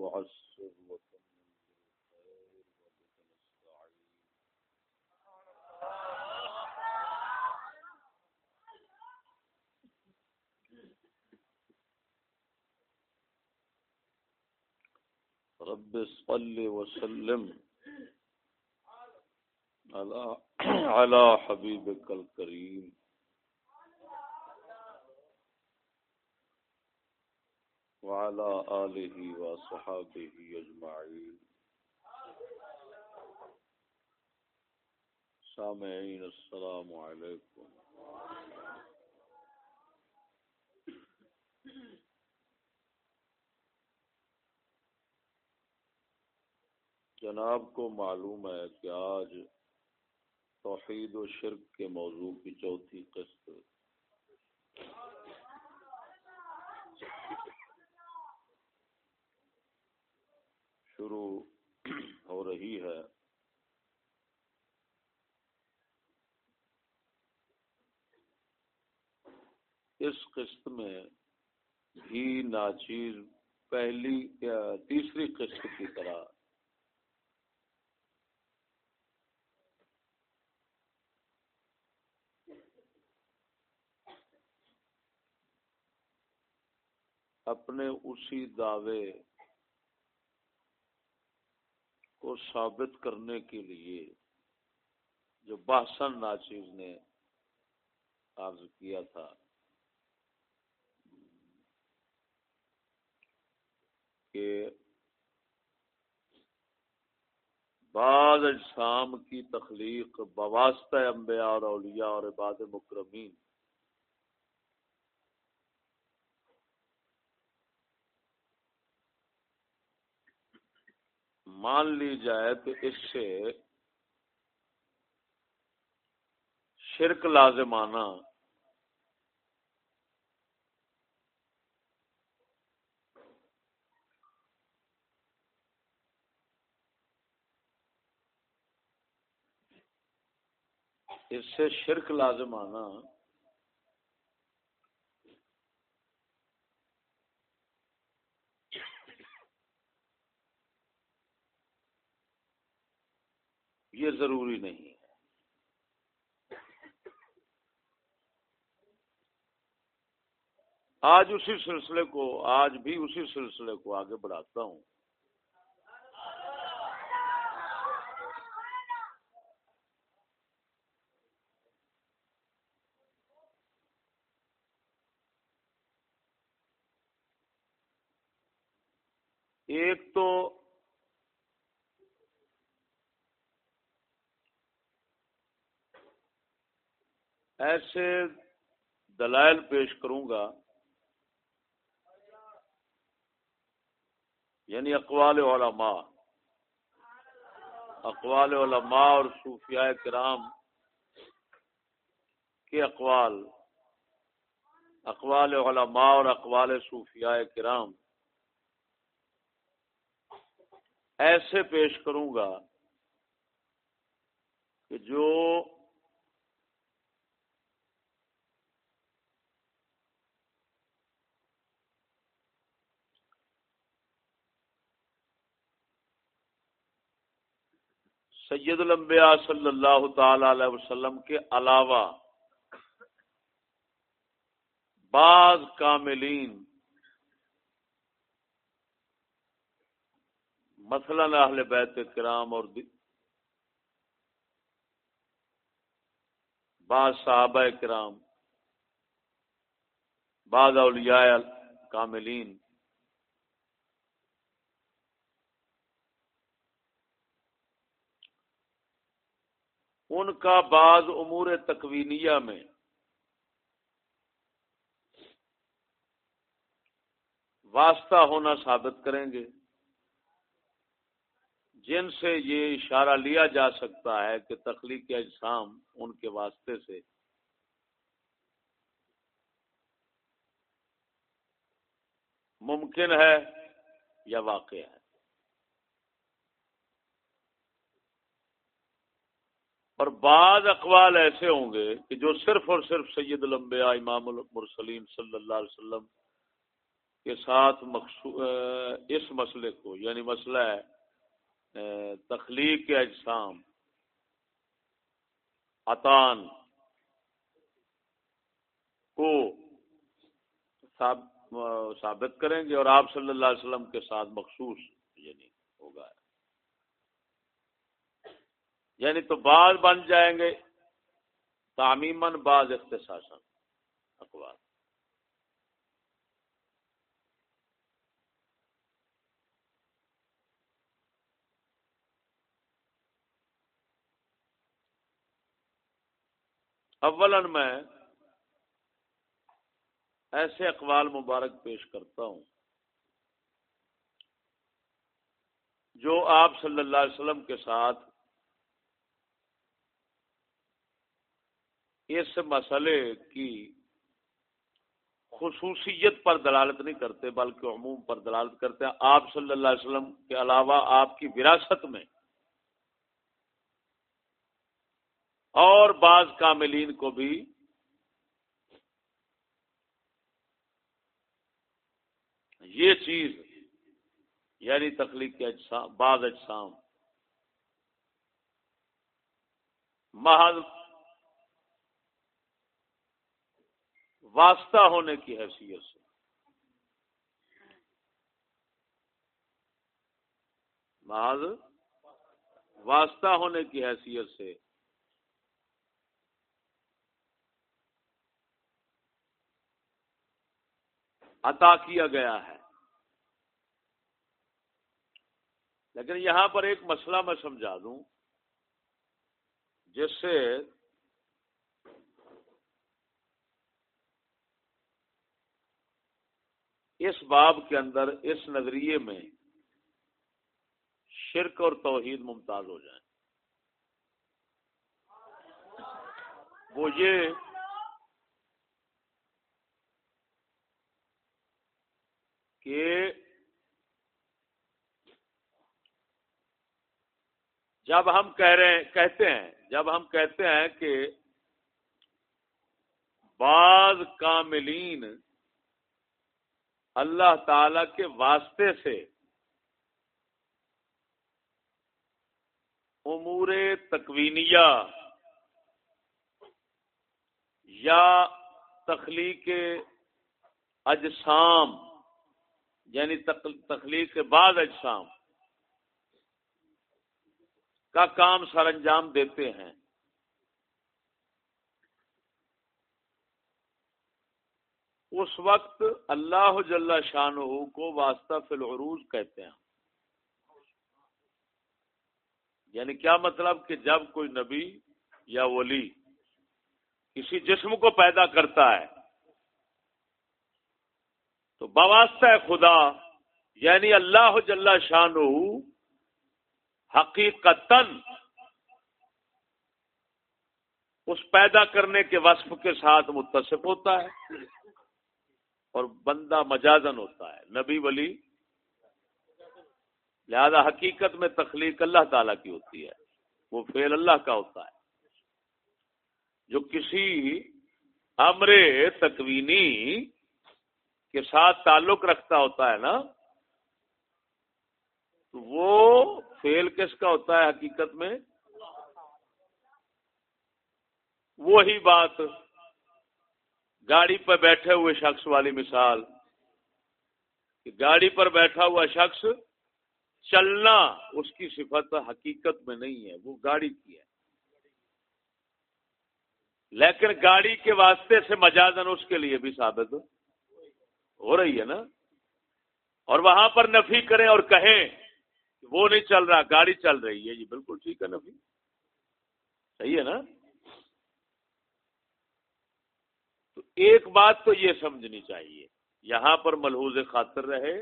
تعسر رب صل وسلم على حبيبك الكريم. وعلى آله وصحابه أجمعين. سامعين، السلام عليكم. جناب، کو معلوم ہے کہ آج توحید و شرک کے موضوع کی چوتھی قسط شروع ہو رہی ہے۔ اس قسط میں بھی ناچیز پہلی یا تیسری قسط کی طرح اپنے اسی دعوے کو ثابت کرنے کے لیے جو باسن ناچیز نے عرض کیا تھا۔ کہ بعض اجسام کی تخلیق بواسطہ انبیاء اور اولیاء اور عباد مکرمین مان لی جائے تو اس سے شرک لازمانہ اس سے شرک لازمانہ یہ ضروری نہیں ہے۔ آج اسی سلسلے کو، آج بھی اسی سلسلے کو آگے بڑھاتا ہوں۔ ایک تو ایسے دلائل پیش کروں گا یعنی اقوال علماء اقوال علماء اور صوفیاء کرام کے اقوال اقوال علماء اور اقوال صوفیاء کرام ایسے پیش کروں گا کہ جو سید الانبیاء صلی اللہ تعالی علیہ وسلم کے علاوہ بعض کاملین، مثلا اہل بیت کرام اور بعض صحابہ کرام، بعض اولیاء کاملین ان کا بعض امور تکوینیہ میں۔ واسطہ ہونا ثابت کریں گے۔ جن سے یہ اشارہ لیا جا سکتا ہے کہ تخلیق اجسام ان کے واسطے سے۔ ممکن ہے یا واقع ہے۔ اور بعض اقوال ایسے ہوں گے کہ جو صرف اور صرف سید الانبیاء امام المرسلین صلی اللہ علیہ وسلم کے ساتھ اس مسئلے کو یعنی مسئلہ ہے تخلیق کے اجسام، عطان کو ثابت کریں گے اور آپ صلی اللہ علیہ وسلم کے ساتھ مخصوص یعنی یعنی تو بعض بن جائیں گے تعمیمن بعض اختصاص اخبار اولن میں ایسے اقوال مبارک پیش کرتا ہوں جو آپ صلی اللہ علیہ وسلم کے ساتھ اس مسئلے کی خصوصیت پر دلالت نہیں کرتے، بلکہ عموم پر دلالت کرتے ہیں۔ آپ صلی اللہ علیہ وسلم کے علاوہ آپ کی وراثت میں اور بعض کاملین کو بھی یہ چیز یعنی تخلیق کے اجسام، بعض اجسام، محض واسطہ ہونے کی حیثیت سے۔ محض واسطہ ہونے کی حیثیت سے۔ عطا کیا گیا ہے۔ لیکن یہاں پر ایک مسئلہ میں سمجھا دوں، جس سے اس باب کے اندر اس نظریے میں شرک اور توحید ممتاز ہو جائیں۔ وہ یہ کہ جب ہم کہہ رہے ہیں، کہتے ہیں، جب ہم کہتے ہیں کہ بعض کاملین اللہ تعالی کے واسطے سے امور تکوینیہ یا تخلیق اجسام یعنی تخلیق کے بعد اجسام کا کام سر انجام دیتے ہیں۔ اس وقت اللہ جل شاہ کو واسطہ فی العروج کہتے ہیں۔ یعنی کیا مطلب کہ جب کوئی نبی یا ولی کسی جسم کو پیدا کرتا ہے تو بواسطہ خدا یعنی اللہ جل شان حقیقت اس پیدا کرنے کے وصف کے ساتھ متصف ہوتا ہے۔ اور بندہ مجازن ہوتا ہے۔ نبی ولی، لہذا حقیقت میں تخلیق اللہ تعالی کی ہوتی ہے۔ وہ فعل اللہ کا ہوتا ہے۔ جو کسی امر تکوینی کے ساتھ تعلق رکھتا ہوتا ہے نا، تو وہ فیل کس کا ہوتا ہے حقیقت میں؟ وہی بات گاڑی پر بیٹھے ہوئے شخص والی مثال کہ گاڑی پر بیٹھا ہوا شخص چلنا اس کی صفت حقیقت میں نہیں ہے، وہ گاڑی کی ہے۔ لیکن گاڑی کے واسطے سے مجازن اس کے لیے بھی ثابت ہو رہی ہے نا۔ اور وہاں پر نفی کریں اور کہیں کہ وہ نہیں چل رہا، گاڑی چل رہی ہے۔ جی بالکل ٹھیک ہے نفی۔ صحیح ہے نا تو ایک بات تو یہ سمجھنی چاہیے، یہاں پر ملحوظ خاطر رہے۔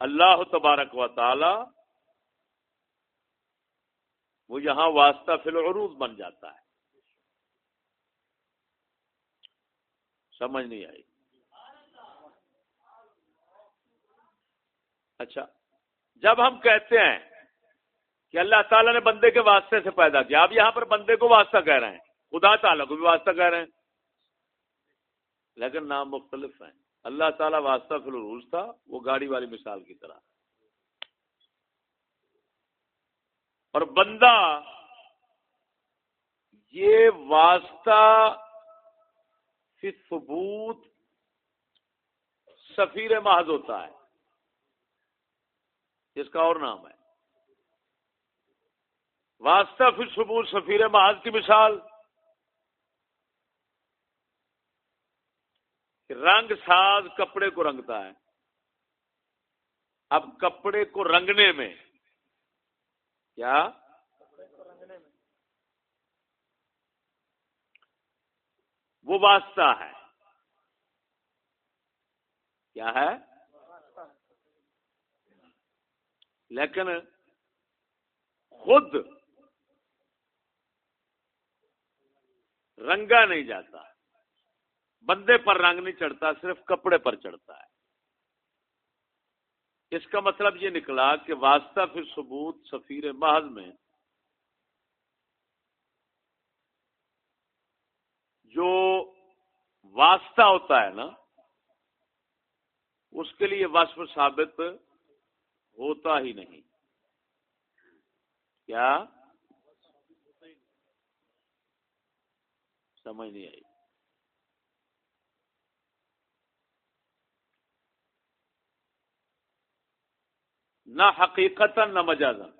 اللہ تبارک و تعالی وہ یہاں واسطہ فی العروض بن جاتا ہے۔ سمجھ نہیں آئی۔ اچھا جب ہم کہتے ہیں کہ اللہ تعالیٰ نے بندے کے واسطے سے پیدا کیا۔ آپ یہاں پر بندے کو واسطہ کہہ رہے ہیں، خدا تعالیٰ کو بھی واسطہ کہہ رہے ہیں۔ لیکن نام مختلف ہیں۔ اللہ تعالی واسطہ فی الروز تھا، وہ گاڑی والی مثال کی طرح۔ اور بندہ یہ واسطہ فی ثبوت سفیر محض ہوتا ہے، جس کا اور نام ہے۔ واسطہ پھر ثبوت سفیر محض کی مثال رنگ ساز کپڑے کو رنگتا ہے۔ اب کپڑے کو رنگنے میں کیا؟ وہ واسطہ ہے۔ کیا ہے؟ لیکن خود رنگا نہیں جاتا۔ بندے پر رنگ نہیں چڑھتا، صرف کپڑے پر چڑھتا ہے۔ اس کا مطلب یہ نکلا کہ واسطہ پھر ثبوت سفیر محض میں۔ جو واسطہ ہوتا ہے نا، اس کے لیے وصف ثابت ہوتا ہی نہیں۔ کیا؟ سمجھ نہیں آئی۔ نہ حقیقت نہ مجازن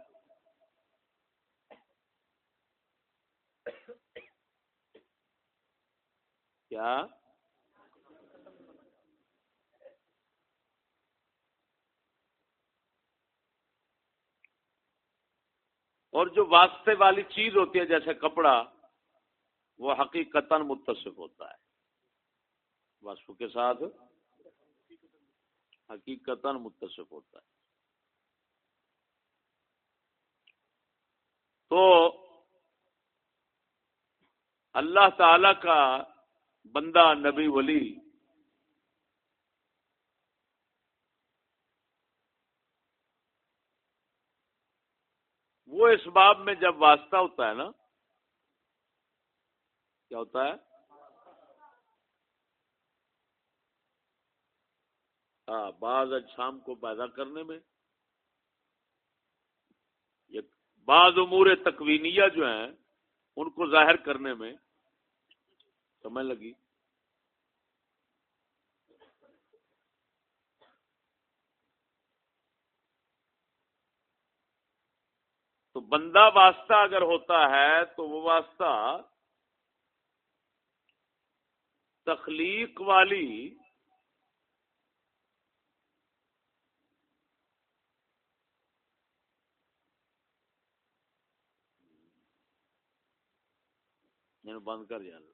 کیا؟ اور جو واسطے والی چیز ہوتی ہے جیسے کپڑا وہ حقیقت متصف ہوتا ہے۔ واسف کے ساتھ حقیقت متصف ہوتا ہے۔ تو اللہ تعالی کا بندہ نبی ولی وہ اس باب میں جب واسطہ ہوتا ہے نا کیا ہوتا ہے؟ ہاں بعض اجسام کو پیدا کرنے میں بعض امور تکوینیہ جو ہیں، ان کو ظاہر کرنے میں سمجھ لگی؟ تو بندہ واسطہ اگر ہوتا ہے، تو وہ واسطہ تخلیق والی یعنی بند کر جانا۔